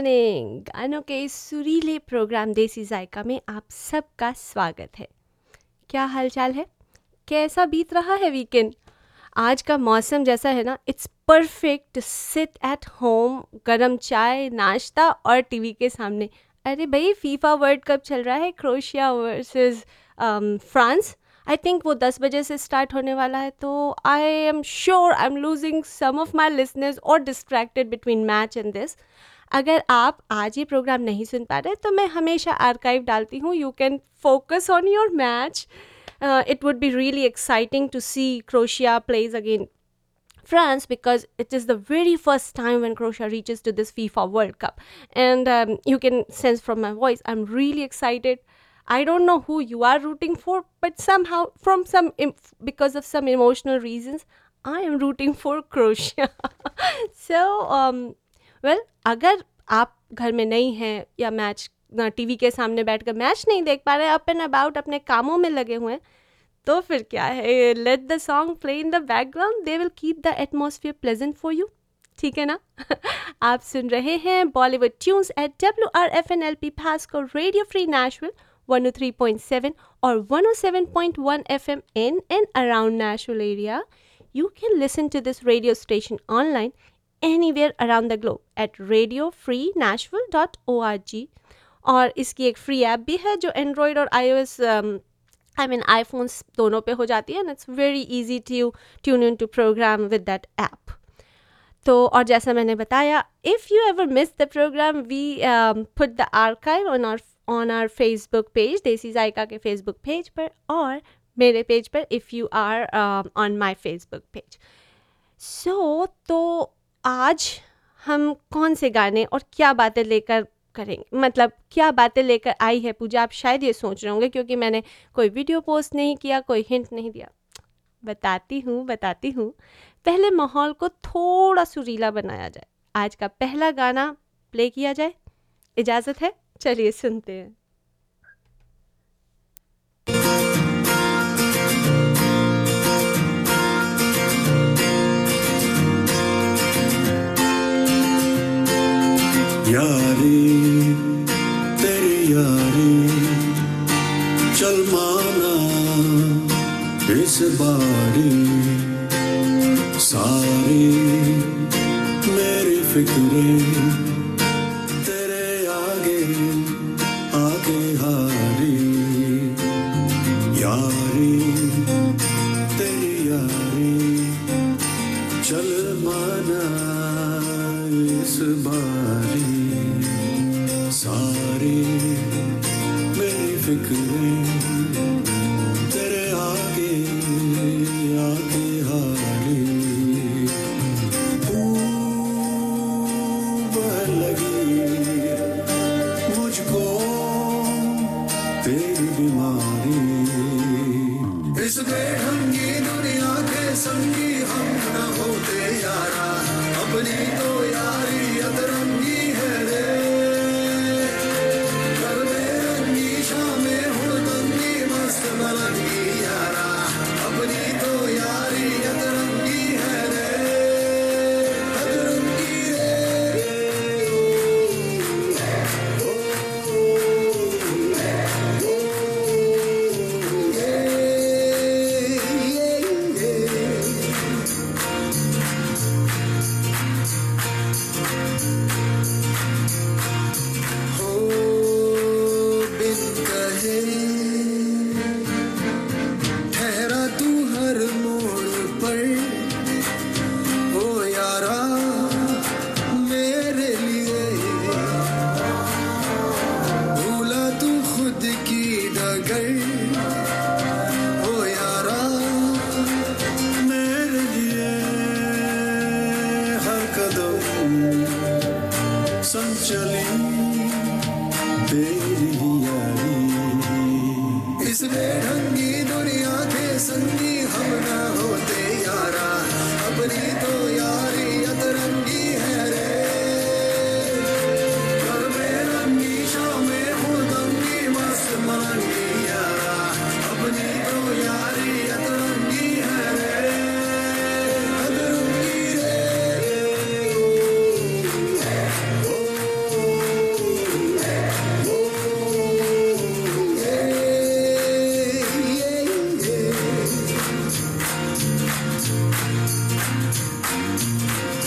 Morning. गानों के इस सुरीले प्रोग्राम देसी जायका में आप सबका स्वागत है। क्या हालचाल है? कैसा बीत रहा है वीकेंड आज का मौसम जैसा है ना it's perfect sit at home गरम चाय, नाश्ता और टीवी के सामने। अरे भाई फीफा वर्ल्ड कप चल रहा है Croatia versus France I think वो दस बजे से स्टार्ट होने वाला है तो I am sure I am losing some of my listeners और distracted between match and this अगर आप आज ये प्रोग्राम नहीं सुन पा रहे तो मैं हमेशा आर्काइव डालती हूँ you can focus on your match it would be really exciting to see Croatia plays again France because it is the very first time when Croatia reaches to this FIFA World Cup. And um, you can sense from my voice, I'm really excited. I don't know who you are rooting for, but somehow, from some because of some emotional reasons, I am rooting for Croatia. so, um, well, अगर आप घर में नहीं हैं या match TV के सामने बैठकर मैच नहीं देख पा रहे अप एंड अबाउट अपने कामों में लगे हुए हैं तो फिर क्या है? Let the song play in the background they will keep the atmosphere pleasant for you ठीक है ना? आप सुन रहे हैं Bollywood tunes at W R F N L P पास को radio free national 103.7 or 107.1 FM in and around Nashville area. You can listen to this radio station online anywhere around the globe at radiofreenashville.org और इसकी एक free app भी है जो Android और I O S I mean iPhones दोनों पे हो जाती है and it's very easy to tune in to programme with that app तो और जैसा मैंने बताया if you ever miss the programme we put the archive on our on our Facebook page Desi Zayka के फेसबुक पेज पर, और मेरे पेज पर if you are on my Facebook page so तो आज हम कौन से गाने और क्या बातें लेकर करेंगे? मतलब क्या बातें लेकर आई है पूजा? आप शायद ये सोच रहे होंगे क्योंकि मैंने कोई वीडियो पोस्ट नहीं किया, कोई हिंट नहीं दिया। बताती हूँ बताती हूँ। पहले माहौल को थोड़ा सुरीला बनाया जाए। आज का पहला गाना प्ले किया जाए। इजाज़त है। चलिए सुनते हैं। बारी तेरी बीमारी। इस बेढंगी दुनिया के संगी हम न होते यारा। अपनी तो यारी अतरंगी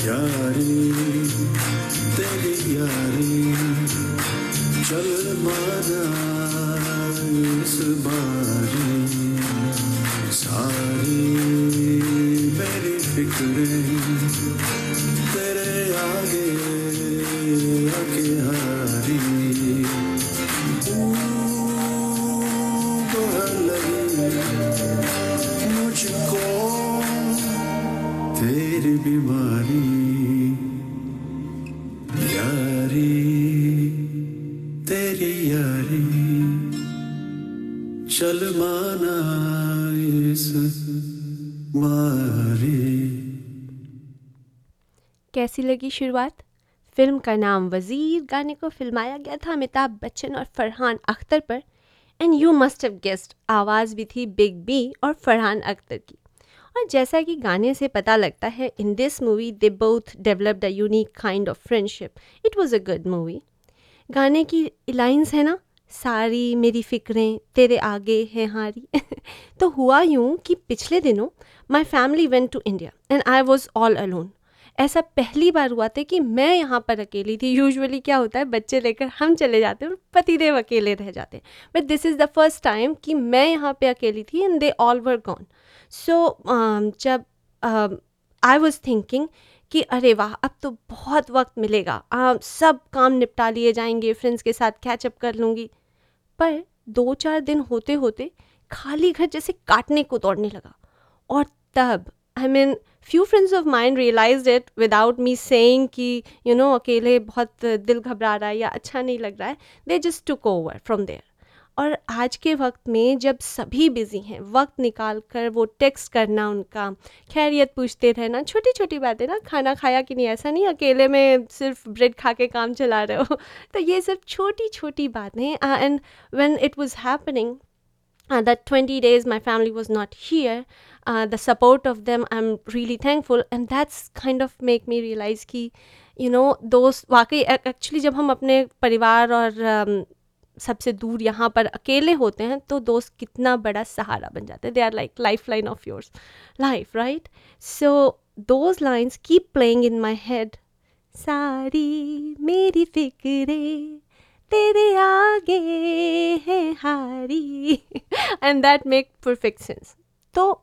यारी तेरी यारी चल माना इस बारी। सारी मेरी फिक्रें तेरे आगे कैसी लगी शुरुआत? फ़िल्म का नाम वज़ीर गाने को फिल्माया गया था अमिताभ बच्चन और फरहान अख्तर पर। And you must have guessed आवाज़ भी थी बिग बी और फरहान अख्तर की। और जैसा कि गाने से पता लगता है in this movie they both developed a unique kind of friendship it was a good movie गाने की लाइंस है ना? सारी मेरी फिक्रें, तेरे आगे हैं हारी। तो हुआ यूँ कि पिछले दिनों my family went to India and I was all alone ऐसा पहली बार हुआ था कि मैं यहाँ पर अकेली थी। यूजुअली क्या होता है बच्चे लेकर हम चले जाते हैं और पतिदेव अकेले रह जाते हैं। But this is the first time कि मैं यहाँ पे अकेली थी and they all were gone so जब आई वॉज़ थिंकिंग कि अरे वाह अब तो बहुत वक्त मिलेगा। uh, सब काम निपटा लिए जाएँगे फ्रेंड्स के साथ कैचअप कर लूँगी। पर दो चार दिन होते होते खाली घर जैसे काटने को दौड़ने लगा। और तब I I mean few friends of mine realise it without me saying कि यू नो अकेले बहुत दिल घबरा रहा है या अच्छा नहीं लग रहा है they just took over from there और आज के वक्त में जब सभी बिज़ी हैं वक्त निकाल कर वो टेक्स्ट करना उनका खैरियत पूछते रहना छोटी छोटी बातें ना खाना खाया कि नहीं ऐसा नहीं अकेले में सिर्फ़ ब्रेड खा के काम चला रहे हो तो ये सब छोटी छोटी बातें and when it was happening that 20 days my family was not here uh, the support of them i'm really thankful. And that's kind of make me realize कि you know दोस्त वाकई एक्चुअली जब हम अपने परिवार और um, सबसे दूर यहाँ पर अकेले होते हैं तो दोस्त कितना बड़ा सहारा बन जाते हैं। They are like life line of yours life right so those lines keep playing in my head सारी मेरी फिक्रे तेरे आगे है हारी। And that make perfect sense तो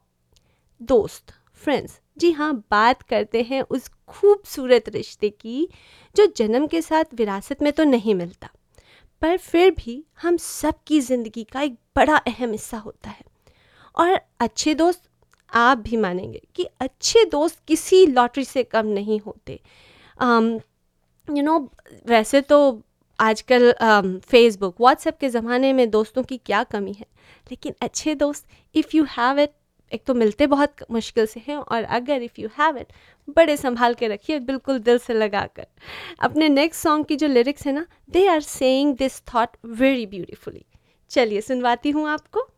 दोस्त फ्रेंड्स जी हाँ बात करते हैं उस खूबसूरत रिश्ते की, जो जन्म के साथ विरासत में तो नहीं मिलता, पर फिर भी हम सबकी ज़िंदगी का एक बड़ा अहम हिस्सा होता है। और अच्छे दोस्त, आप भी मानेंगे कि अच्छे दोस्त किसी लॉटरी से कम नहीं होते। यू नो वैसे तो आजकल फेसबुक व्हाट्सएप के ज़माने में दोस्तों की क्या कमी है? लेकिन अच्छे दोस्त इफ़ यू हैव इट एक तो मिलते बहुत मुश्किल से हैं और अगर इफ़ यू हैव इट बड़े संभाल के रखिए बिल्कुल दिल से लगा कर अपने नेक्स्ट सॉन्ग की जो लिरिक्स है ना they are saying this thought very beautifully चलिए सुनवाती हूँ आपको।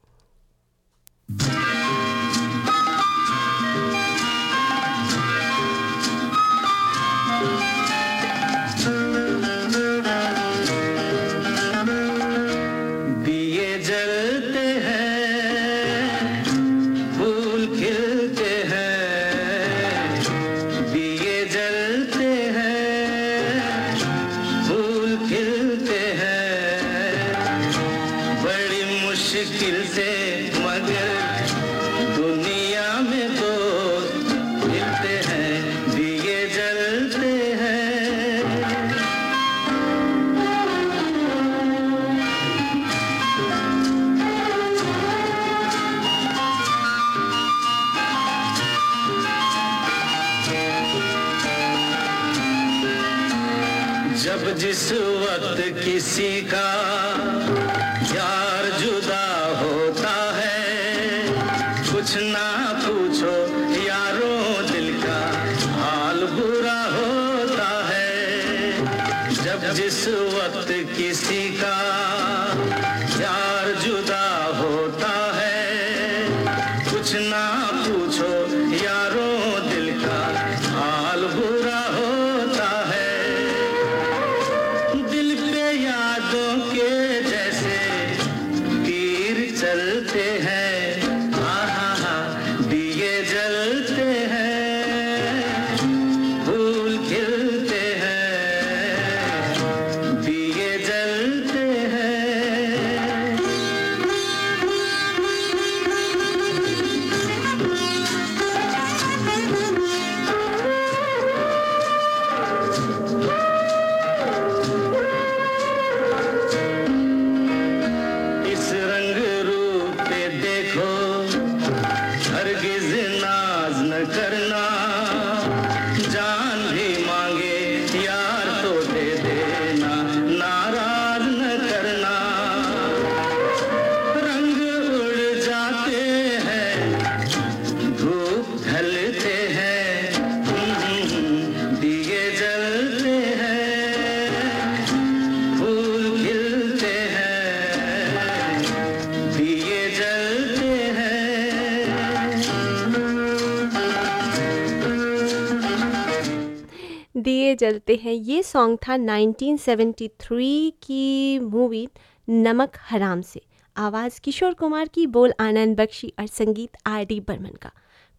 जलते हैं। ये सॉन्ग था 1973 की मूवी नमक हराम से। आवाज़ किशोर कुमार की, बोल आनंद बख्शी और संगीत आर डी बर्मन का।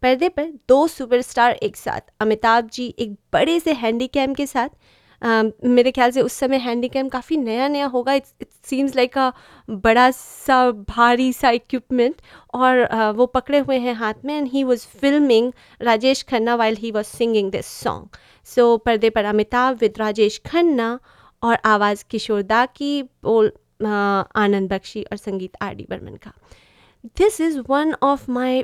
पर्दे पर दो सुपरस्टार एक साथ, अमिताभ जी एक बड़े से हैंडीकैम के साथ मेरे ख्याल से उस समय हैंडीकैम काफ़ी नया नया होगा। It's it seems like a बड़ा सा भारी सा इक्विपमेंट और अ, वो पकड़े हुए हैं हाथ में and he was filming Rajesh Khanna while he was singing this song so पर्दे पर अमिताभ विद राजेश खन्ना और आवाज़ किशोर दा की बोल अ, आनंद बख्शी और संगीत आर डी बर्मन का। This is one of my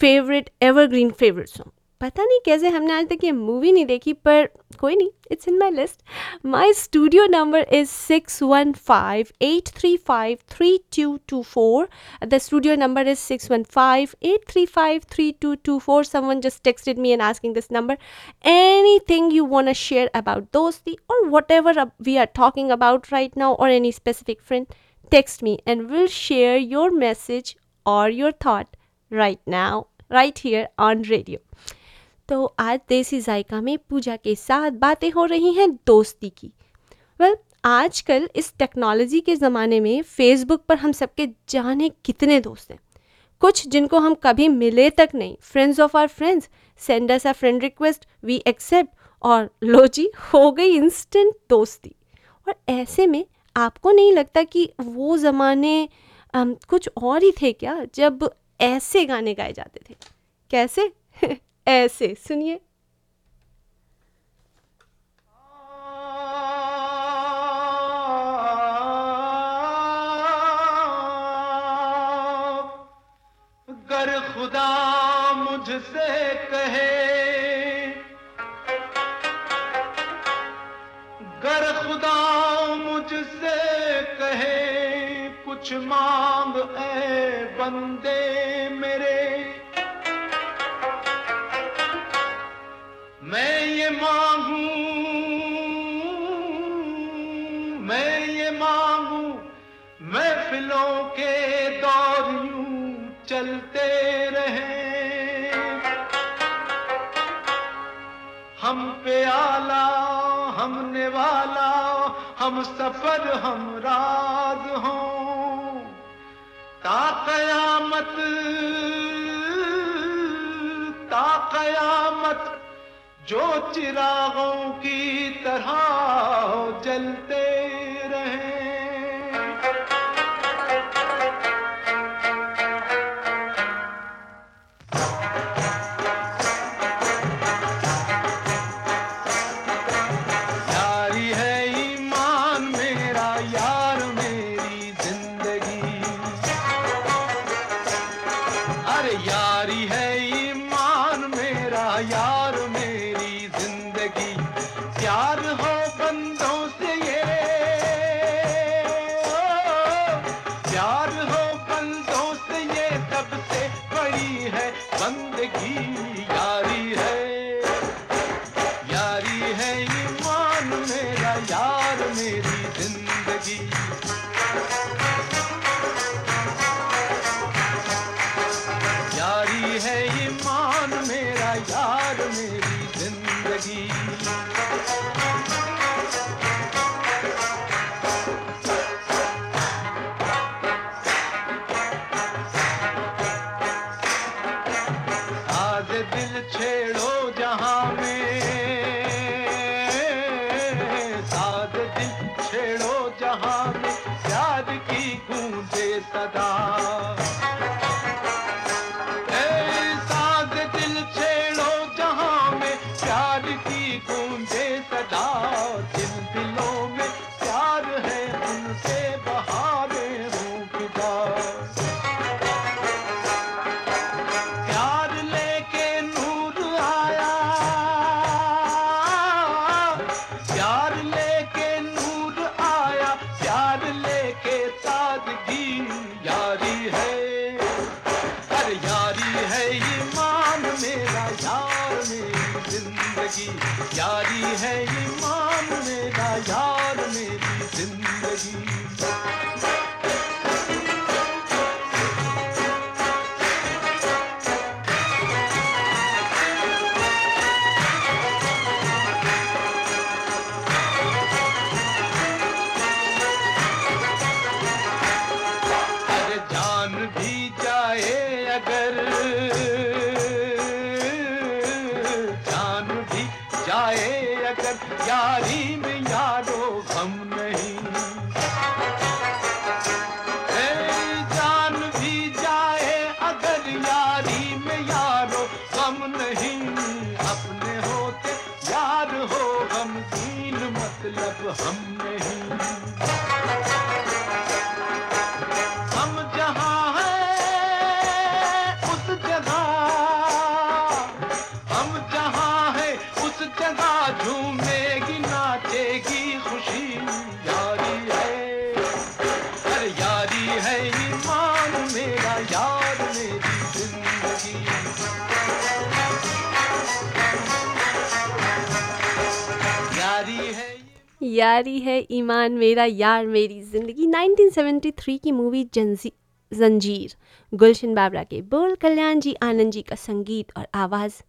favourite evergreen favourite song पता नहीं कैसे हमने आज तक ये मूवी नहीं देखी पर कोई नहीं it's in my list my studio number is six one five eight three five three two two four the studio number is 615-835-3224 someone just texted me and asking this number anything you want to share about dosti or whatever uh, we are talking about right now or any specific friend text me and we'll share your message or your thought right now right here on radio तो आज देसी जायका में पूजा के साथ बातें हो रही हैं दोस्ती की। वेल well, आजकल इस टेक्नोलॉजी के ज़माने में फेसबुक पर हम सबके जाने कितने दोस्त हैं। कुछ जिनको हम कभी मिले तक नहीं friends of our friends send us a friend request we accept और लो जी हो गई इंस्टेंट दोस्ती। और ऐसे में आपको नहीं लगता कि वो ज़माने कुछ और ही थे क्या जब ऐसे गाने गाए जाते थे? कैसे? ऐसे सुनिए। गर खुदा मुझसे कहे गर खुदा मुझसे कहे कुछ मांग ऐ बंदे। मांगू, मैं ये मांगू महफिलों के दौर यूँ चलते रहे। हम पे हमने वाला हम सफ़र, हम राज हों। ता कयामत जो चिरागों की तरह जलते आए अगर यारी में यारो हमने यारी है, ईमान मेरा, यार मेरी ज़िंदगी। 1973 की मूवी जंजी जंजीर। गुलशन बाबरा के बोल कल्याण जी, आनंद जी का संगीत और आवाज़।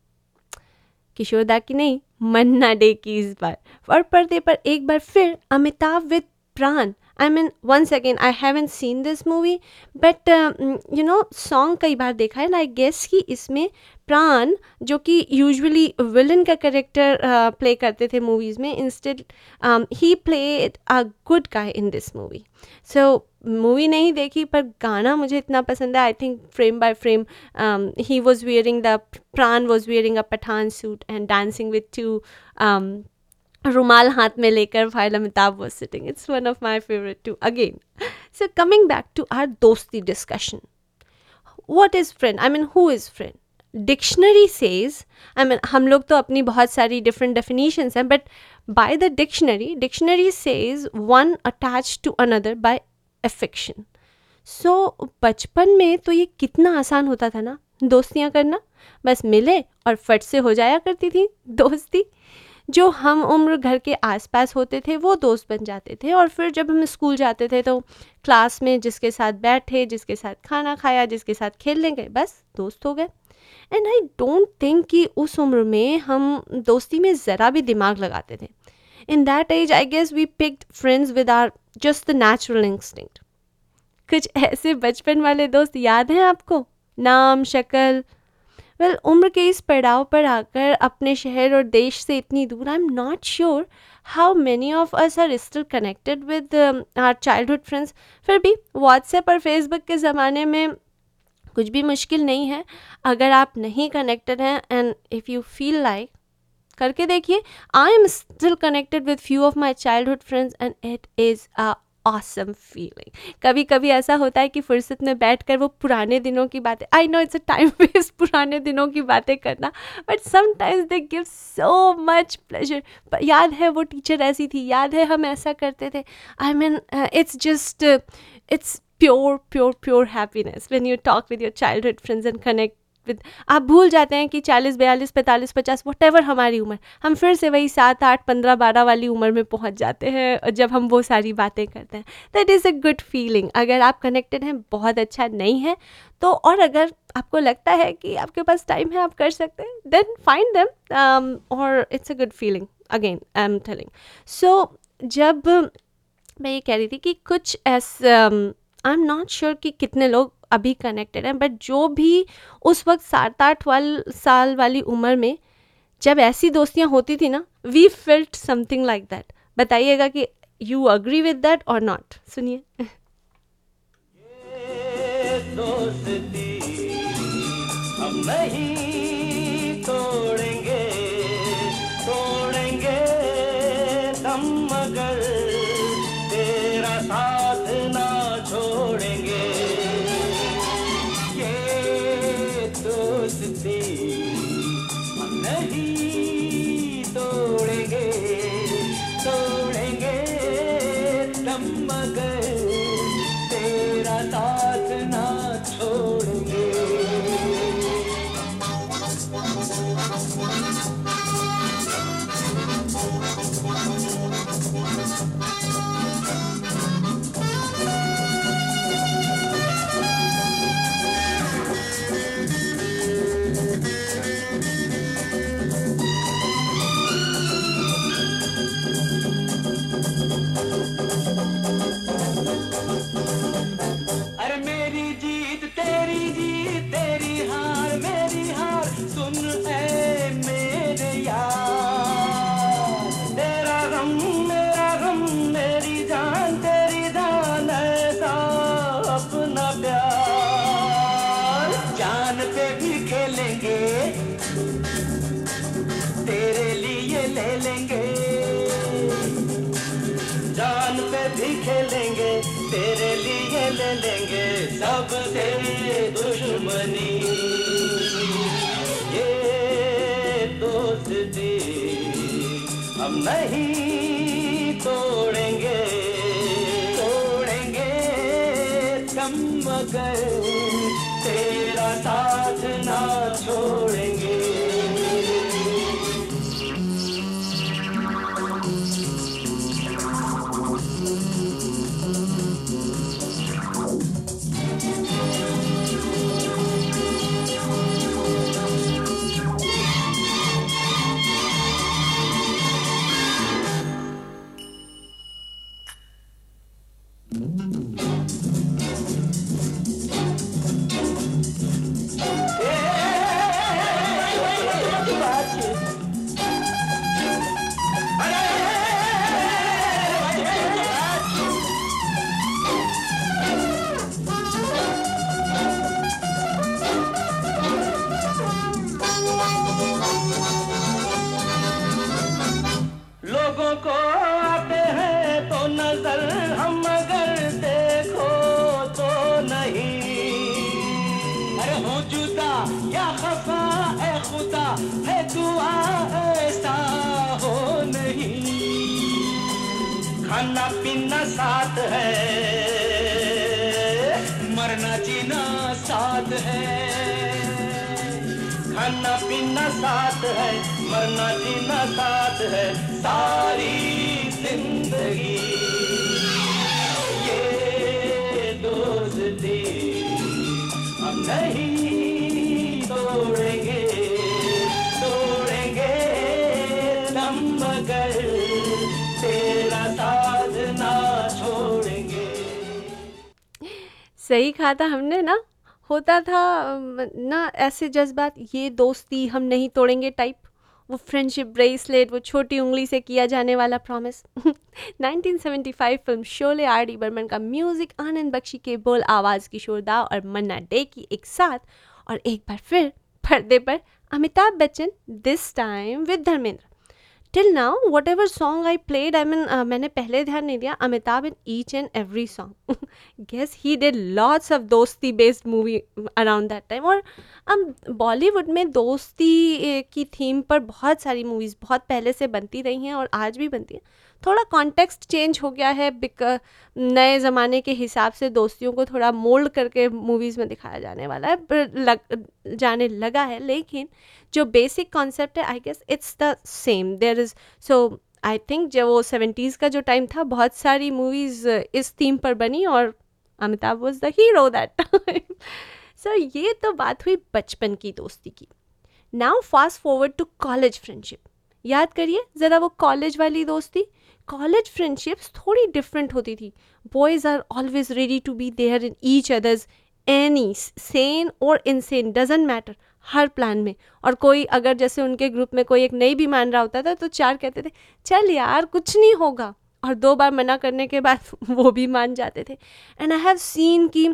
किशोरदा की नहीं, मन्ना डे की इस बार। और पर्दे पर एक बार फिर Amitabh with Pran. I mean once again I haven't seen this movie but you know song कई बार देखा है आई गेस कि इसमें प्राण, जो कि यूजुअली विलन का करेक्टर प्ले करते थे मूवीज़ में instead he play a good guy in this movie so movie नहीं देखी, पर गाना मुझे इतना पसंद है. I think frame by frame he was wearing the Pran was wearing a Pathan suit and dancing with two रुमाल हाथ में लेकर भाई Amitabh was sitting it's one of my favourite too again so coming back to our dosti discussion what is friend I mean who is friend dictionary says I mean हम लोग तो अपनी बहुत सारी डिफरेंट डेफिनीशंस हैं but by the dictionary dictionary says one attached to another by affection so बचपन में तो ये कितना आसान होता था ना? दोस्तियाँ करना। बस मिले और फट से हो जाया करती थी दोस्ती। जो हम उम्र घर के आसपास होते थे, वो दोस्त बन जाते थे। और फिर जब हम स्कूल जाते थे तो क्लास में जिसके साथ बैठे, जिसके साथ खाना खाया, जिसके साथ खेलने गए, बस दोस्त हो गए। एंड आई डोंट थिंक कि उस उम्र में हम दोस्ती में ज़रा भी दिमाग लगाते थे। In that age I guess we picked friends with our just the natural instinct कुछ ऐसे बचपन वाले दोस्त याद हैं आपको? नाम, शक्ल वेल उम्र के इस पड़ाव पर आकर अपने शहर और देश से इतनी दूर I am not sure how many of us are still connected with our childhood friends फिर भी व्हाट्सएप और फेसबुक के ज़माने में कुछ भी मुश्किल नहीं है। अगर आप नहीं कनेक्टेड हैं and if you feel like करके देखिए I am still connected with few of my childhood friends and it is a awesome feeling कभी कभी ऐसा होता है कि फुर्सत में बैठ कर वो पुराने दिनों की बातें I know it's a time waste पुराने दिनों की बातें करना but sometimes they give so much pleasure याद है वो टीचर ऐसी थी, याद है हम ऐसा करते थे? I mean it's just it's pure pure pure happiness when you talk with your childhood friends and connect आप भूल जाते हैं कि चालीस, बयालीस, पैंतालीस, पचास वट हमारी उम्र। हम फिर से वही सात, आठ, पंद्रह, बारह वाली उम्र में पहुँच जाते हैं जब हम वो सारी बातें करते हैं। That is a good feeling अगर आप कनेक्टेड हैं, बहुत अच्छा नहीं है तो और अगर आपको लगता है कि आपके पास टाइम है, आप कर सकते हैं देन फाइंड देम और it's a good feeling again I am telling so जब मैं ये कह रही थी कि कुछ ऐसे आई एम नॉट श्योर कि कितने लोग अभी कनेक्टेड हैं बट जो भी उस वक्त सात आठ वाल, साल वाली उम्र में जब ऐसी दोस्तियाँ होती थी ना we felt something like that बताइएगा कि यू अग्री विद दैट और नॉट सुनिए। दोस्ती नहीं मगर तेरा साथ ना छोड़ेंगे। साथ है, मरना जीना साथ है, सारी ज़िंदगी। ये दोस्ती हम नहीं तोड़ेंगे तोड़ेंगे दम मगर। तेरा साथ ना छोड़ेंगे। सही कहा था हमने ना? होता था ना ऐसे जज्बात, ये दोस्ती हम नहीं तोड़ेंगे टाइप वो फ्रेंडशिप ब्रेसलेट वो छोटी उंगली से किया जाने वाला प्रॉमिस 1975 फ़िल्म शोले आर डी बर्मन का म्यूज़िक आनंद बख्शी के बोल आवाज़, किशोर दा और मन्ना डे की एक साथ, और एक बार फिर पर्दे पर Amitabh Bachchan this time with Dharmendra till now whatever song I played I mean मैंने पहले ध्यान नहीं दिया, Amitabh in each and every song guess he did lots of dosti based movie around that time और अब बॉलीवुड में दोस्ती की थीम पर बहुत सारी मूवीज़ बहुत पहले से बनती रही हैं और आज भी बनती हैं। थोड़ा कॉन्टेक्स्ट चेंज हो गया है, बिक नए ज़माने के हिसाब से दोस्तियों को थोड़ा मोल्ड करके मूवीज़ में दिखाया जाने वाला है लग, जाने लगा है, लेकिन जो बेसिक कॉन्सेप्ट है I guess it's the same there is so I think जब वो सेवेंटीज़ का जो टाइम था, बहुत सारी मूवीज़ इस थीम पर बनी और Amitabh was the hero that time so ये तो बात हुई बचपन की दोस्ती की। Now fast forward to college friendship याद करिए, ज़रा वो कॉलेज वाली दोस्ती कॉलेज फ्रेंडशिप्स थोड़ी डिफरेंट होती थी। Boys are always ready to be there in each others any sane or insane doesn't matter her plan में। और कोई अगर जैसे उनके ग्रुप में कोई एक नहीं भी मान रहा होता था तो चार कहते थे, चल यार, कुछ नहीं होगा। और दो बार मना करने के बाद वो भी मान जाते थे। एंड आई हैव सीन कि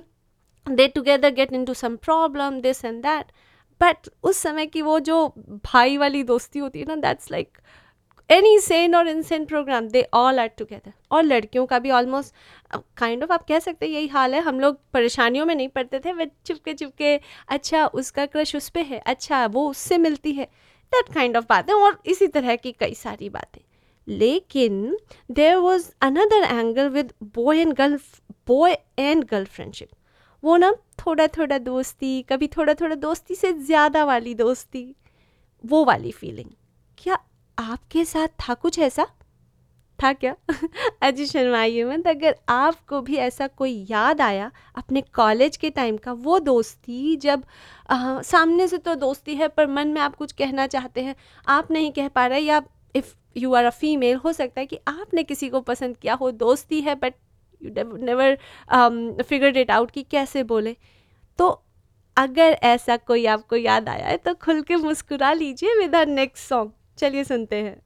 they together get into some problem this and that but उस समय की वो जो भाई वाली दोस्ती होती है ना that's like any sane or insane programme they all are together और लड़कियों का भी ऑलमोस्ट काइंड ऑफ़ आप कह सकते हैं, यही हाल है। हम लोग परेशानियों में नहीं पड़ते थे वे चुपके चुपके अच्छा उसका क्रश उस पर है अच्छा वो उससे मिलती है। दैट काइंड ऑफ़ बातें, और इसी तरह की कई सारी बातें। लेकिन there was another angle with boy and girl boy and girl friendship वो ना थोड़ा थोड़ा दोस्ती, कभी थोड़ा थोड़ा दोस्ती से ज़्यादा वाली दोस्ती, वो वाली फीलिंग क्या आपके साथ था कुछ ऐसा? था क्या? अजी शर्माइए मत अगर आपको भी ऐसा कोई याद आया अपने कॉलेज के टाइम का वो दोस्ती जब आ, सामने से तो दोस्ती है पर मन में आप कुछ कहना चाहते हैं आप नहीं कह पा रहे या if you are a female हो सकता है कि आपने किसी को पसंद किया हो दोस्ती है but you never figure it out कि कैसे बोले। तो अगर ऐसा कोई आपको याद आया है तो खुल के मुस्कुरा लीजिए विद नेक्स्ट सॉन्ग चलिए सुनते हैं।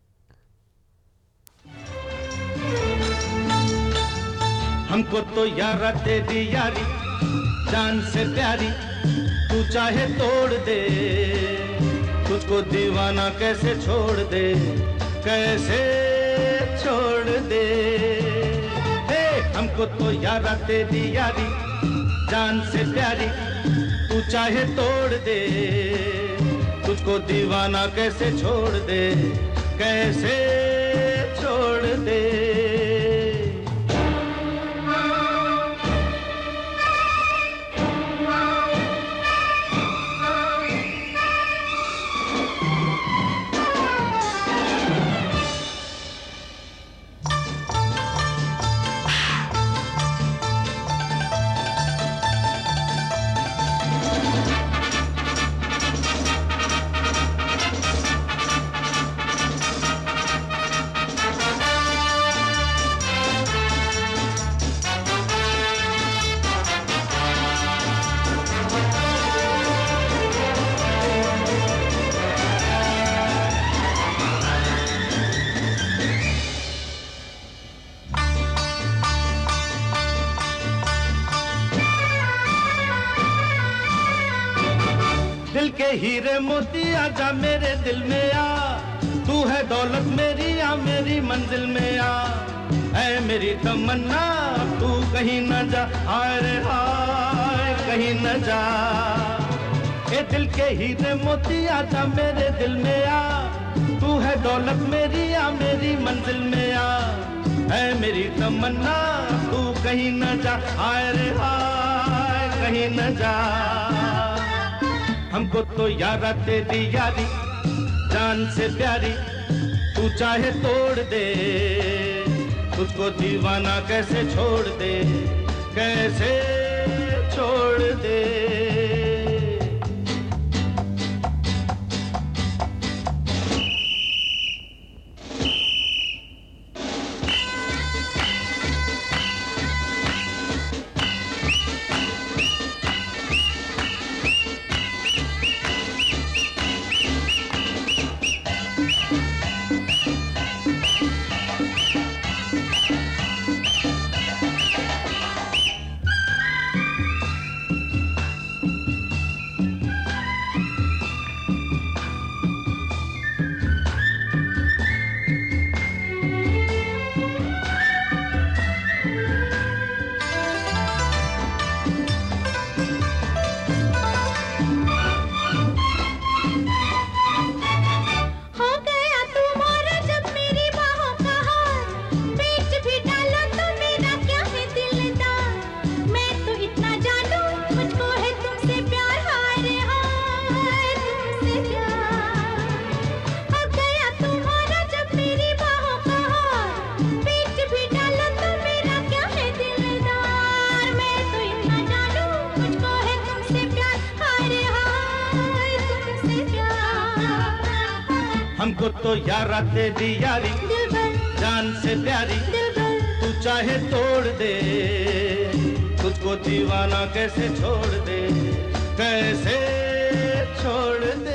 हमको तो यारा तेरी यारी, जान से प्यारी, तू चाहे तोड़ दे। तुझको दीवाना कैसे छोड़ दे, कैसे छोड़ दे? हे, हमको तो यारा तेरी यारी, जान से प्यारी, तू चाहे तोड़ दे। तुझको दीवाना कैसे छोड़ दे कैसे छोड़ दे? हीरे मोती आजा मेरे दिल में आ। तू है दौलत मेरी, आ मेरी मंजिल में आ। ऐ मेरी तमन्ना, तू कहीं न जा। हाय रे हाय, कहीं न जा। ए दिल के हीरे मोती आजा मेरे दिल में आ। तू है दौलत मेरी, आ मेरी मंजिल में आ। ऐ मेरी तमन्ना, तू कहीं न जा। हाय रे हाय, कहीं न जा। हमको तो यारा तेरी यारी जान से प्यारी, तू चाहे तोड़ दे। तुझको दीवाना कैसे छोड़ दे, कैसे छोड़ दे? तो यारा तेरी यारी जान से प्यारी। तू चाहे तोड़ दे। तुझको दीवाना कैसे छोड़ दे? कैसे छोड़ दे।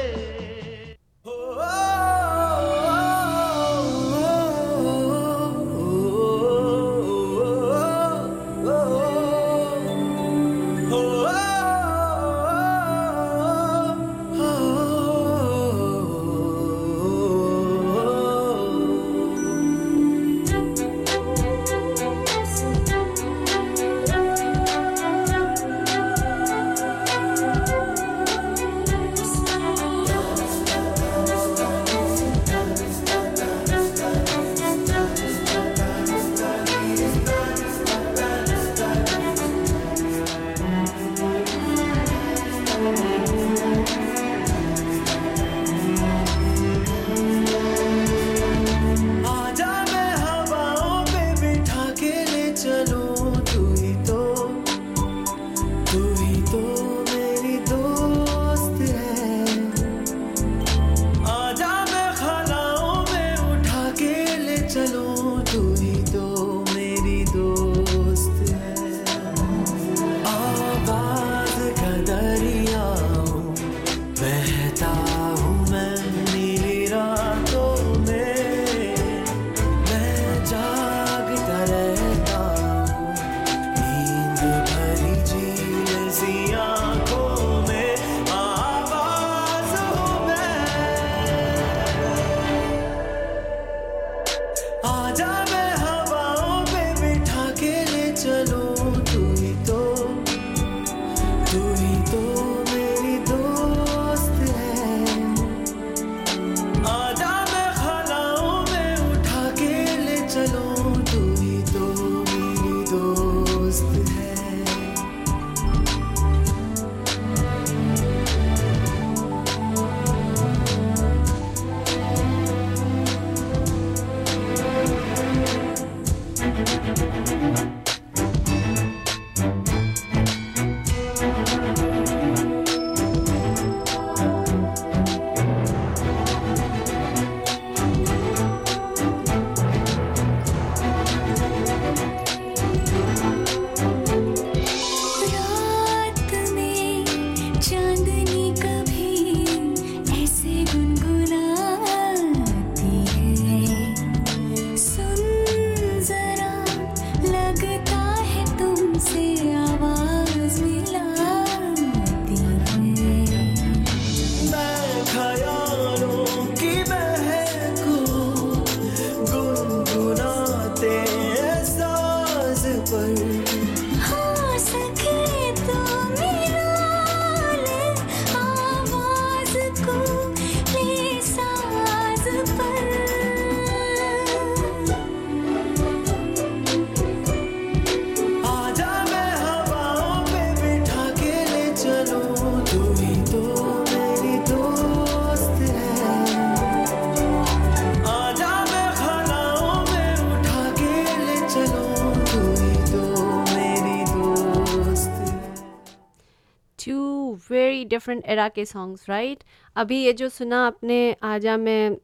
डिफरेंट एरा के सॉन्ग्स राइट अभी ये जो सुना आपने, आजा में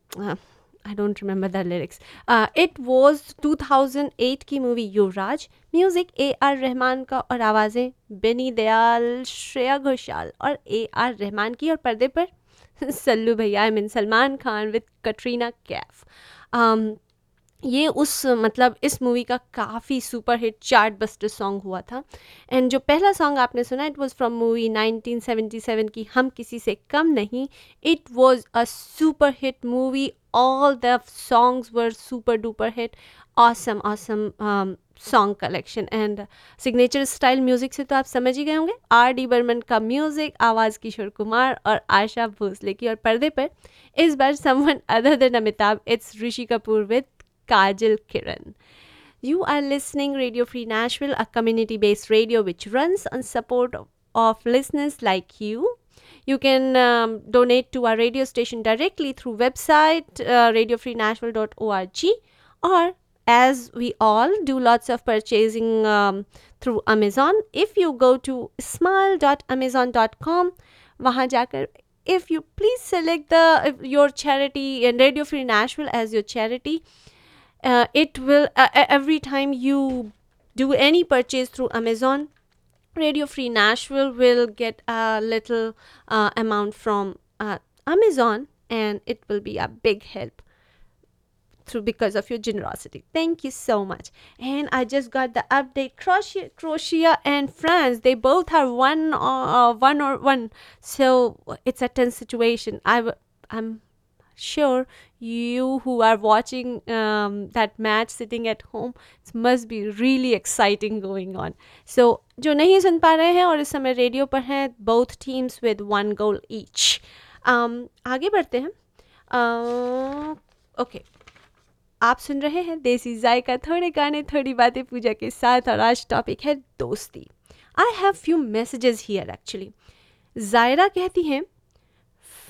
I don't remember the lyrics it was 2008 की movie Yuvraj music A R Rahman का और आवाज़ें बेनी दयाल, श्रेया घोषाल और ए आर रहमान की और पर्दे पर सल्लू भैया I mean Salman Khan with Katrina Kaif ये उस मतलब इस मूवी का काफ़ी super hit chart buster song हुआ था। एंड जो पहला सॉन्ग आपने सुना इट वाज फ्रॉम मूवी 1977 की हम किसी से कम नहीं। It was a super hit movie all the songs were super duper hit awesome um, song collection and signature style music से तो आप समझ ही गए होंगे। आर डी बर्मन का म्यूज़िक आवाज़ किशोर कुमार और आशा भोसले की। और पर्दे पर इस बार someone other than Amitabh it's Rishi Kapoor with Kajal Kiran. You are listening Radio Free Nashville, a community-based radio which runs on support of, of listeners like you. You can um, donate to our radio station directly through website uh, radiofreenashville.org or as we all do lots of purchasing um, through Amazon. If you go to smile.amazon.com, वहाँ जाकर if you please select the your charity and Radio Free Nashville as your charity, uh, it will uh, every time you do any purchase through amazon radio free nashville will get a little uh, amount from uh, amazon and it will be a big help through because of your generosity. Thank you so much. And i just got the update. Croatia, croatia and france they both are one uh, one or one. So it's a tense situation. I w- i'm sure you who are watching um, that match sitting at home it must be really exciting going on so जो नहीं सुन पा रहे हैं और इस समय radio पर हैं both teams with one goal each um, आगे बढ़ते हैं ओके आप सुन रहे हैं देसी जायका थोड़े गाने थोड़ी बातें पूजा के साथ और आज टॉपिक है दोस्ती I have few messages here actually Zaira कहती हैं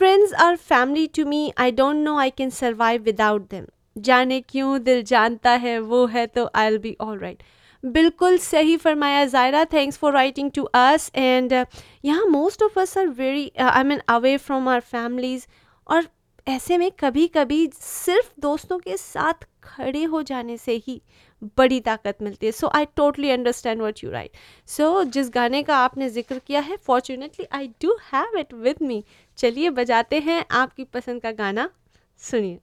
friends are family to me I don't know I can survive without them जाने क्यों दिल जानता है, वो है तो I will be all right बिल्कुल सही फरमाया Zaira thanks for writing to us and यहाँ most of us are very I mean away from our families और ऐसे में कभी कभी सिर्फ़ दोस्तों के साथ खड़े हो जाने से ही बड़ी ताकत मिलती है। So I totally understand what you write so जिस गाने का आपने ज़िक्र किया है fortunately I do have it with me चलिए, बजाते हैं आपकी पसंद का गाना। सुनिए।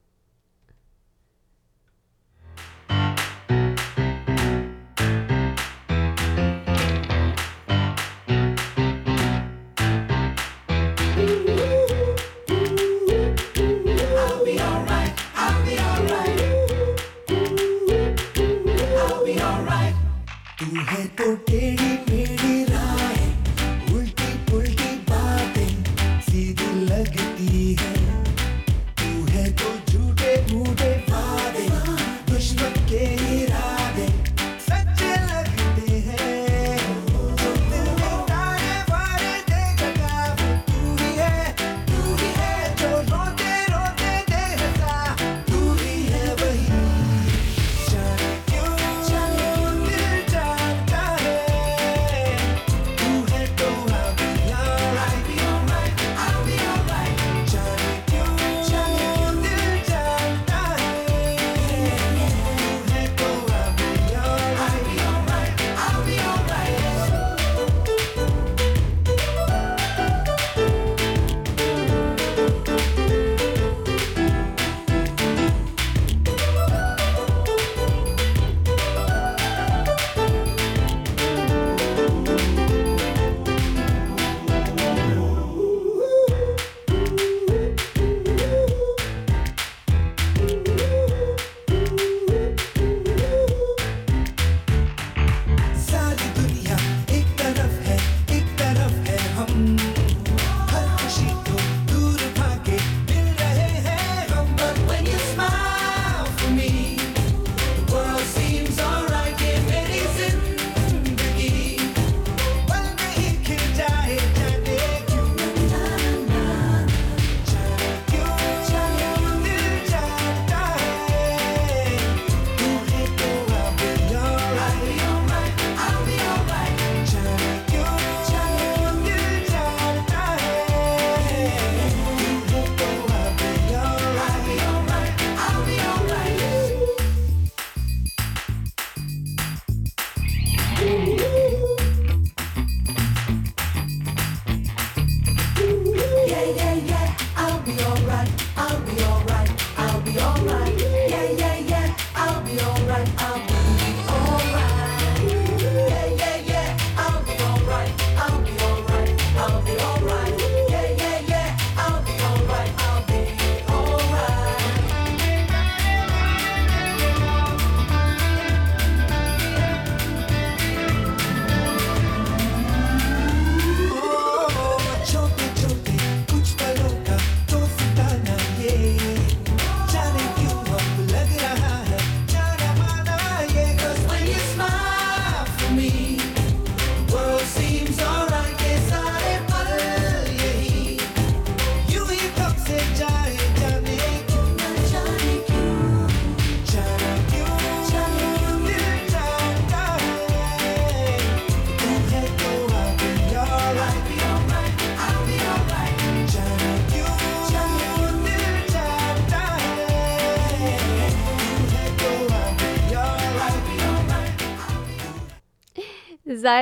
है तो टेढ़ी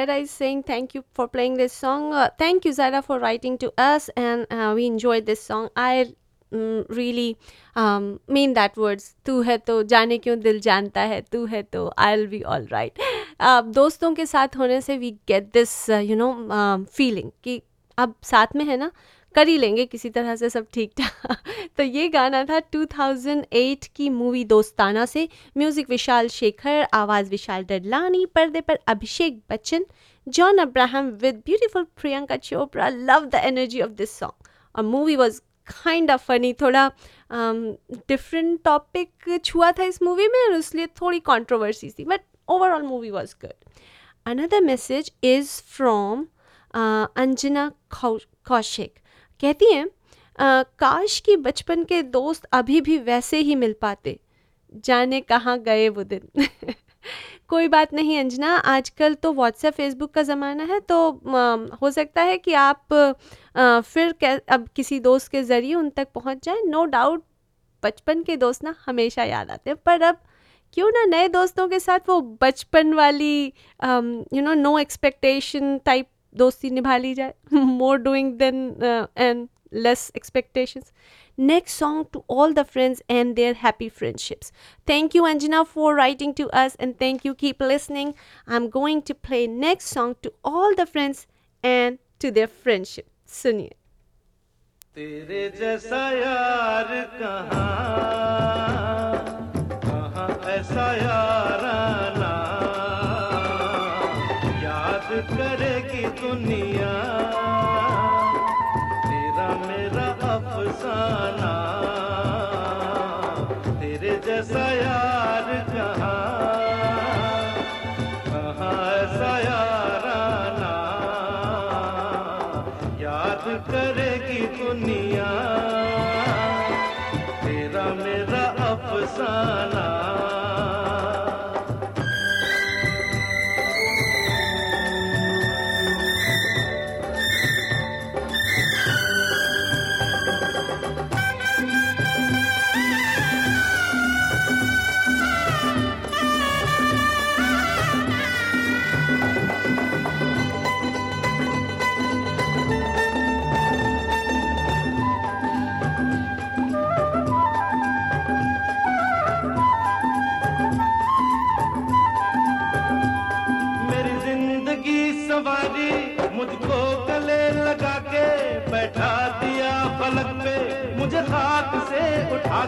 Zaira is saying thank you for playing this song. Uh, thank you, Zaira, for writing to us, and uh, we enjoyed this song. I mm, really um, mean that words. तू है तो जाने क्यों दिल जानता है तू है तो I'll be all right. Uh, दोस्तों के साथ होने से we get this you know feeling कि अब साथ में है ना कर ही लेंगे किसी तरह से सब ठीक ठाक तो ये गाना था 2008 की मूवी दोस्ताना से। म्यूज़िक विशाल शेखर आवाज़ विशाल डडलानी पर्दे पर Abhishek Bachchan John Abraham with beautiful Priyanka Chopra love the energy of this song और movie was kind of funny थोड़ा डिफरेंट um, टॉपिक छुआ था इस मूवी में और इसलिए थोड़ी कॉन्ट्रोवर्सी थी but overall movie was good another message is from Anjana Kaushik. कहती हैं "अ, काश कि बचपन के दोस्त अभी भी वैसे ही मिल पाते। जाने कहाँ गए वो दिन। कोई बात नहीं अंजना आजकल तो व्हाट्सएप फेसबुक का ज़माना है तो अम, हो सकता है कि आप अ, फिर अब किसी दोस्त के ज़रिए उन तक पहुँच जाए। नो डाउट बचपन के दोस्त ना हमेशा याद आते हैं। पर अब क्यों ना नए दोस्तों के साथ वो बचपन वाली you know no expectation type दोस्ती निभा ली जाए more doing than endless expectations next song to all the friends and their happy friendships. Thank you, Anjana, for writing to us, and thank you. Keep listening. I'm going to play next song to all the friends and to their friendship. Suniye. तेरे जैसा यार कहाँ कहाँ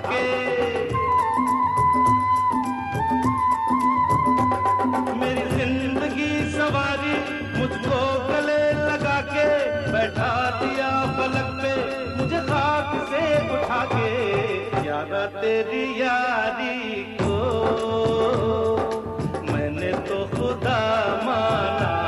के मेरी ज़िंदगी सवारी मुझको गले लगा के बैठा दिया पलक पे, मुझे खाक से उठा के याद तेरी यारी को मैंने तो खुदा माना।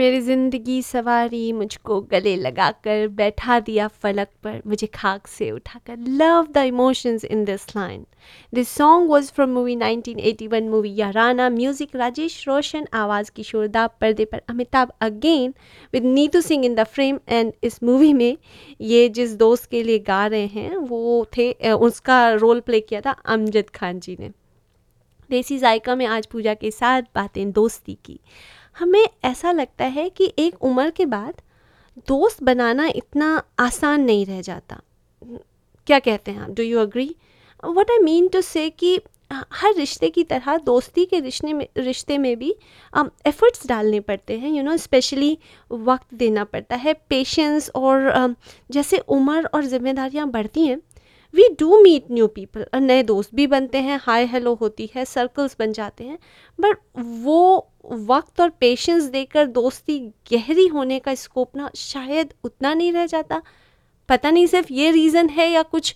मेरी ज़िंदगी सवारी, मुझको गले लगाकर बैठा दिया फलक पर, मुझे खाक से उठाकर। Love the emotions in this line this song was from movie 1981 movie Yaarana music Rajesh Roshan आवाज़ किशोरदा पर्दे पर Amitabh again with Neetu Singh in the frame and इस मूवी में ये जिस दोस्त के लिए गा रहे हैं, वो थे उसका रोल प्ले किया था अमजद खान जी ने। देसी जायका में आज पूजा के साथ बातें दोस्ती की। हमें ऐसा लगता है कि एक उम्र के बाद दोस्त बनाना इतना आसान नहीं रह जाता। क्या कहते हैं आप? Do you agree what I mean to say कि हर रिश्ते की तरह दोस्ती के रिश्ते में रिश्ते में भी एफर्ट्स डालने पड़ते हैं यू नो स्पेशली वक्त देना पड़ता है पेशेंस और um, जैसे उम्र और जिम्मेदारियाँ बढ़ती हैं we do meet new people और नए दोस्त भी बनते हैं हाय हेलो होती है सर्कल्स बन जाते हैं बट वो वक्त और पेशेंस देकर दोस्ती गहरी होने का स्कोप ना शायद उतना नहीं रह जाता। पता नहीं सिर्फ़ ये रीज़न है या कुछ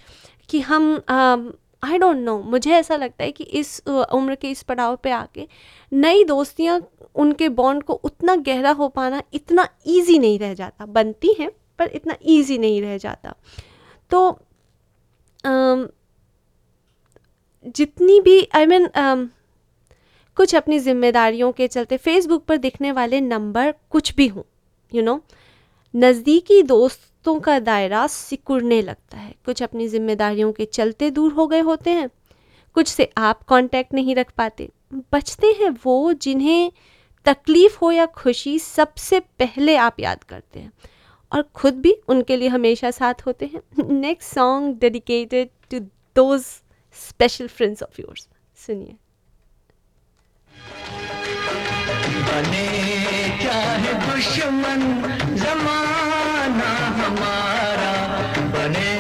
कि हम आई डोंट नो मुझे ऐसा लगता है कि इस उम्र के इस पड़ाव पे आके नई दोस्तियाँ उनके बॉन्ड को उतना गहरा हो पाना इतना ईजी नहीं रह जाता। बनती हैं, पर इतना ईजी नहीं रह जाता। तो जितनी भी आई I मीन mean, कुछ अपनी जिम्मेदारियों के चलते फेसबुक पर दिखने वाले नंबर कुछ भी हों यू नो नज़दीकी दोस्तों का दायरा सिकुड़ने लगता है। कुछ अपनी जिम्मेदारियों के चलते दूर हो गए होते हैं कुछ से आप कांटेक्ट नहीं रख पाते। बचते हैं वो जिन्हें तकलीफ़ हो या खुशी सबसे पहले आप याद करते हैं। और खुद भी उनके लिए हमेशा साथ होते हैं। Next song dedicated to those special friends of yours सुनिए। बने चाहे दुश्मन, जमाना हमारा। बने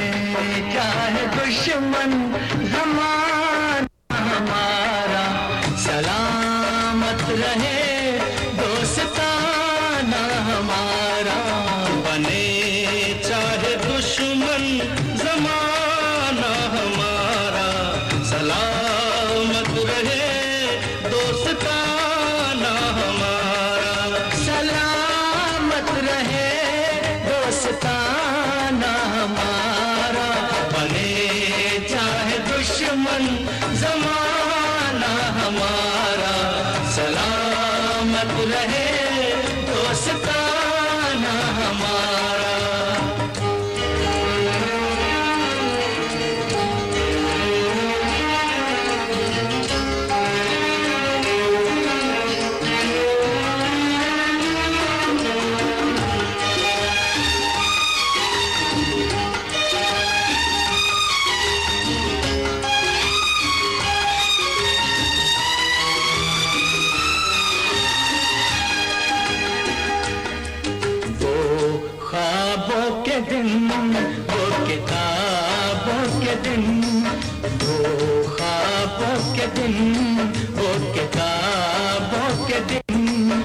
के दिन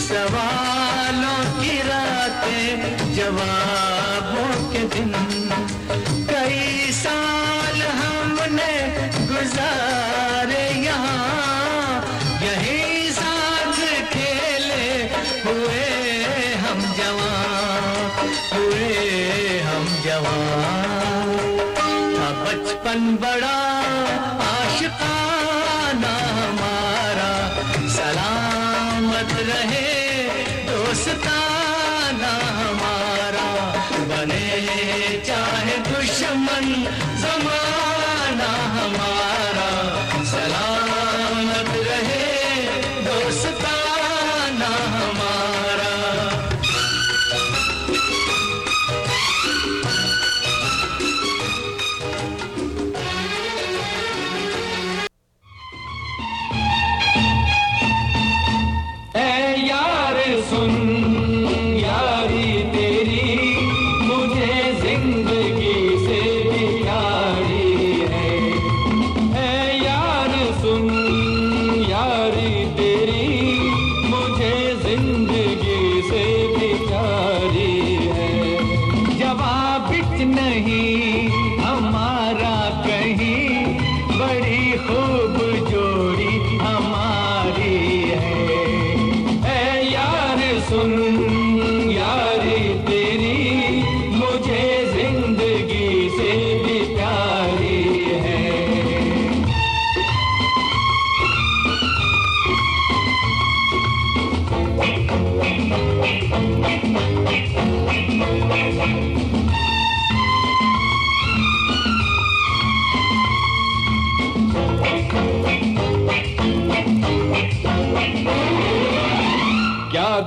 सवालों की रातें, जवाबों के दिन। कई साल हमने गुजारे यहाँ, यही साथ खेले हुए हम जवान, हुए हम जवान। बचपन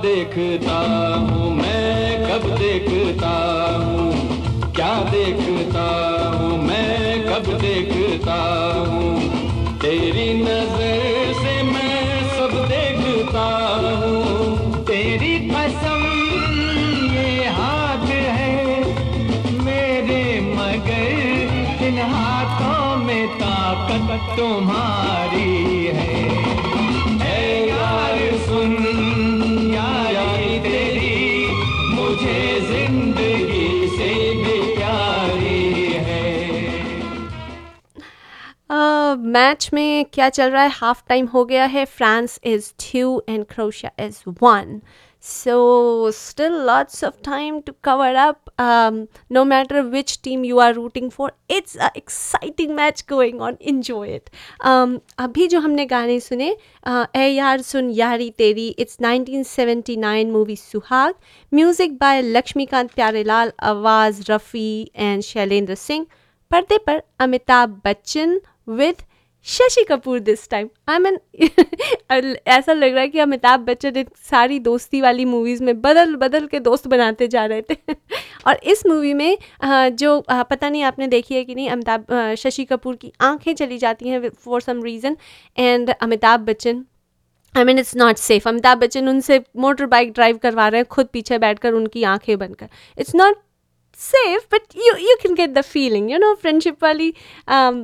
देखता हूँ, मैं कब देखता हूँ? क्या देखता हूँ, मैं कब देखता हूँ? तेरी नज़र से मैं सब देखता हूँ। तेरी कसम, ये हाथ है मेरे मगर, इन हाथों में ताकत तुम्हारी मैच में क्या चल रहा है? हाफ़ टाइम हो गया है। France is two and Croatia is one so still lots of time to cover up no matter which team you are rooting for it's a exciting match going on enjoy it अभी जो हमने गाने सुने ए यार सुन यारी तेरी it's 1979 movie Suhaag music by Laxmikant Pyarelal आवाज़ रफ़ी एंड शैलेंद्र सिंह पर्दे पर Amitabh Bachchan with Shashi Kapoor this time I mean ऐसा लग रहा है कि अमिताभ बच्चन इन सारी दोस्ती वाली मूवीज़ में बदल बदल के दोस्त बनाते जा रहे थे। और इस मूवी में जो पता नहीं आपने देखी है कि नहीं, अमिताभ शशि कपूर की आँखें चली जाती हैं for some reason and Amitabh Bachchan I mean it's not safe Amitabh Bachchan उनसे मोटर बाइक ड्राइव करवा रहे हैं, खुद पीछे बैठकर उनकी आँखें बनकर। It's not safe but you you can get the feeling you know friendship वाली um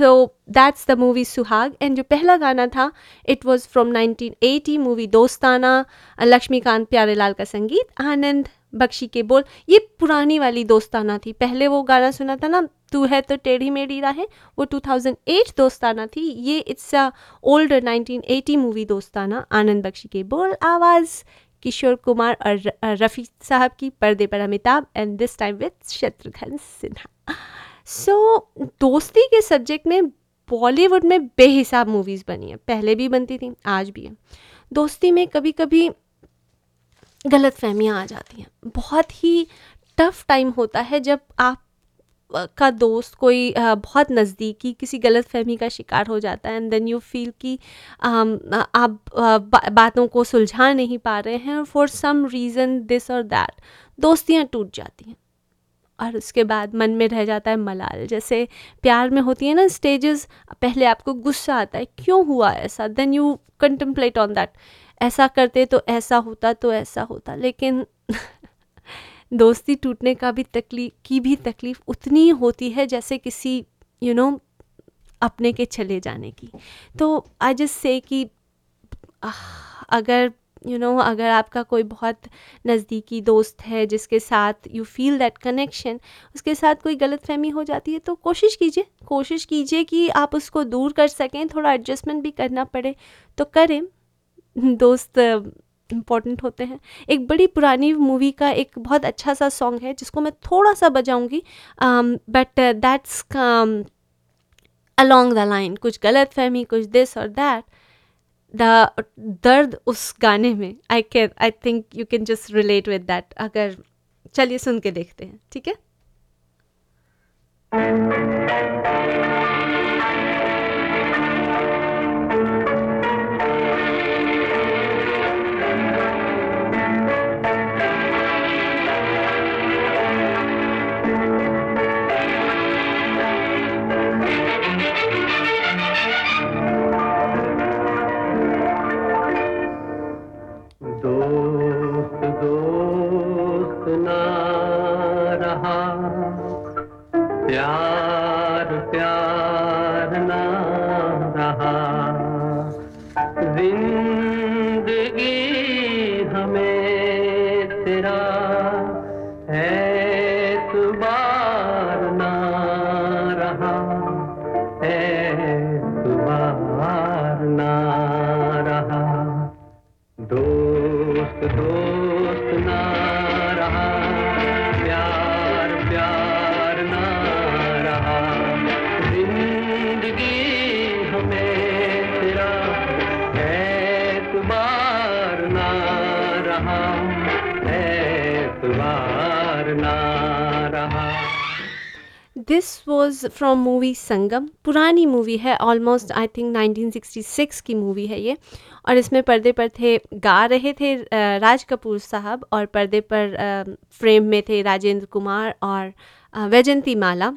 so that's the movie Suhaag and जो पहला गाना था, it was from 1980 मूवी दोस्ताना लक्ष्मीकांत प्यारेलाल का संगीत, आनंद बख्शी के बोल। ये पुरानी वाली दोस्ताना थी। पहले वो गाना सुना था ना, तू है तो टेढ़ी मेढ़ी राहें, वो 2008 दोस्ताना थी। ये इट्स अ ओल्डर 1980 मूवी दोस्ताना, आनंद बख्शी के बोल। आवाज़ किशोर कुमार और रफ़ी साहब की, पर्दे पर Amitabh and this time with Shatrughan Sinha. So so, दोस्ती के सब्जेक्ट में बॉलीवुड में बेहिसाब मूवीज़ बनी है। पहले भी बनती थी आज भी है। दोस्ती में कभी कभी गलत फहमियाँ आ जाती हैं। बहुत ही टफ टाइम होता है जब आप का दोस्त कोई बहुत नज़दीकी किसी गलत फहमी का शिकार हो जाता है एंड देन यू फील कि आप बातों को सुलझा नहीं पा रहे हैं और फॉर सम रीज़न दिस और दैट दोस्तियाँ टूट जाती हैं। और उसके बाद मन में रह जाता है मलाल। जैसे प्यार में होती है ना स्टेजेस पहले आपको गुस्सा आता है क्यों हुआ ऐसा? Then you contemplate on that ऐसा करते तो ऐसा होता तो ऐसा होता। लेकिन दोस्ती टूटने का भी तकलीफ़ की भी तकलीफ़ उतनी होती है जैसे किसी यू you नो know, अपने के चले जाने की। तो जस्ट से कि अगर यू नो अगर आपका कोई बहुत नज़दीकी दोस्त है जिसके साथ यू फील दैट कनेक्शन उसके साथ कोई गलत फहमी हो जाती है तो कोशिश कीजिए। कोशिश कीजिए कि आप उसको दूर कर सकें, थोड़ा एडजस्टमेंट भी करना पड़े। तो करें। दोस्त इंपॉर्टेंट होते हैं। एक बड़ी पुरानी मूवी का एक बहुत अच्छा सा सॉन्ग है, जिसको मैं थोड़ा सा बजाऊँगी। But that's along the line कुछ गलत फहमी कुछ दिस और दैट द दर्द उस गाने में I can I think you can just relate with that अगर, चलिए सुन के देखते हैं, ठीक है? फ्रॉम मूवी संगम पुरानी मूवी है ऑलमोस्ट आई थिंक 1966 की मूवी है ये। और इसमें पर्दे पर थे, गा रहे थे राज कपूर साहब और पर्दे पर फ्रेम में थे राजेंद्र कुमार और वैजंती माला।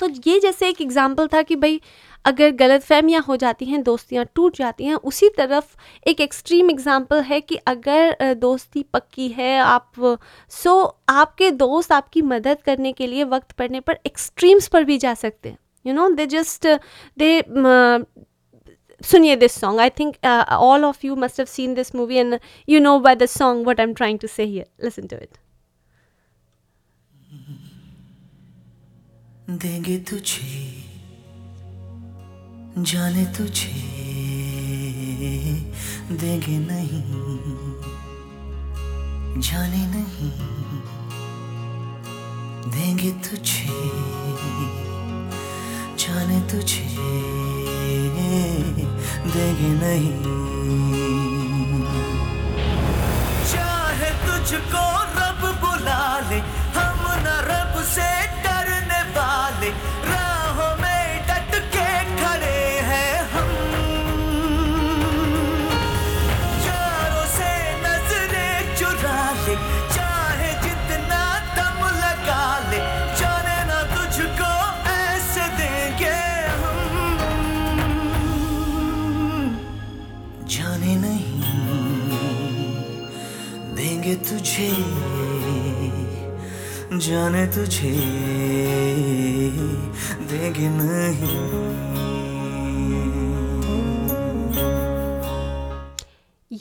तो ये जैसे एक एग्ज़ाम्पल था कि भाई अगर गलत फहमियाँ हो जाती हैं, दोस्तियाँ टूट जाती हैं, उसी तरफ़ एक एक्सट्रीम एग्ज़ाम्पल है कि अगर दोस्ती पक्की है, आप सो आपके दोस्त आपकी मदद करने के लिए वक्त पड़ने पर एक्सट्रीम्स पर भी जा सकते हैं। You know they just they सुनिए this song I think all of you must have seen this movie and you know by the song what I am trying to say here listen to it देंगे तुझे जाने तुझे देंगे नहीं। जाने नहीं। देंगे तुझे, जाने तुझे देंगे नहीं। चाहे तुझको रब बुला ले, हम न रब से डरने वाले। तुझे, जाने तुझे, देंगे नहीं।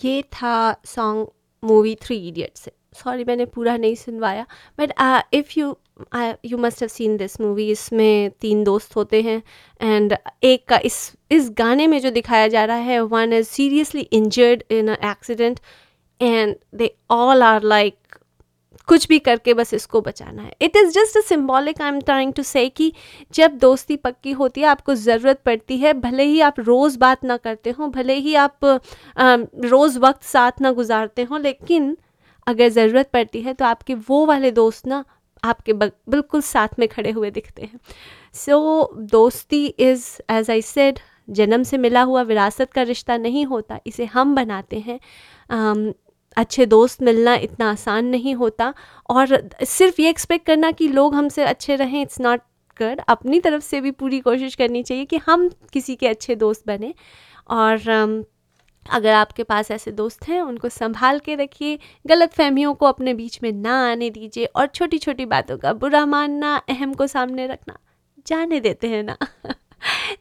ये था सॉन्ग मूवी थ्री इडियट से। सॉरी मैंने पूरा नहीं सुनवाया but if you you must have seen this movie इसमें तीन दोस्त होते हैं एंड एक का इस इस गाने में जो दिखाया जा रहा है one is seriously injured in accident and they all are like कुछ भी करके बस इसको बचाना है। It is just a symbolic I am trying to say कि जब दोस्ती पक्की होती है आपको ज़रूरत पड़ती है भले ही आप रोज़ बात ना करते हो भले ही आप रोज़ वक्त साथ ना गुजारते हो लेकिन अगर ज़रूरत पड़ती है तो आपके वो वाले दोस्त ना आपके बिल्कुल साथ में खड़े हुए दिखते हैं। सो so, दोस्ती इज़ एज आई सेड जन्म से मिला हुआ विरासत का रिश्ता नहीं होता इसे हम बनाते हैं। अम, अच्छे दोस्त मिलना इतना आसान नहीं होता और सिर्फ़ ये एक्सपेक्ट करना कि लोग हमसे अच्छे रहें इट्स नॉट गुड अपनी तरफ़ से भी पूरी कोशिश करनी चाहिए कि हम किसी के अच्छे दोस्त बने और अगर आपके पास ऐसे दोस्त हैं, उनको संभाल के रखिए, गलत फहमियों को अपने बीच में ना आने दीजिए और छोटी छोटी बातों का बुरा मानना, अहम को सामने रखना, जाने देते हैं ना।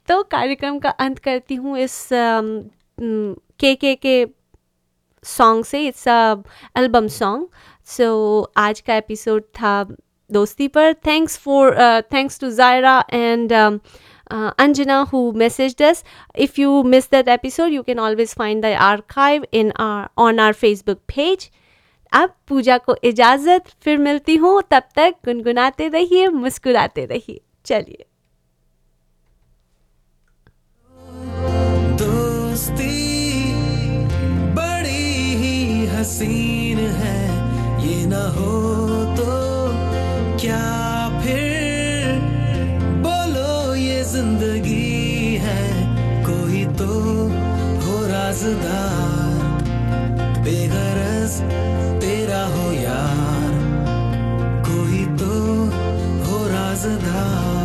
तो कार्यक्रम का अंत करती हूँ इस के के के सॉन्ग से it's a album song so आज का एपिसोड था दोस्ती पर. Thanks for thanks to Zaira and Anjana who messaged us. If you missed that episode, you can always find the archive in our, on our facebook page. अब पूजा को इजाज़त. फिर मिलती हूँ. तब तक गुनगुनाते रहिए, मुस्कुराते रहिए. चलिए। दोस्ती हसीन है, ये ना हो तो क्या फिर? बोलो ये ज़िंदगी है, कोई तो हो राजदार। बेगरज तेरा हो यार, कोई तो हो राजदार।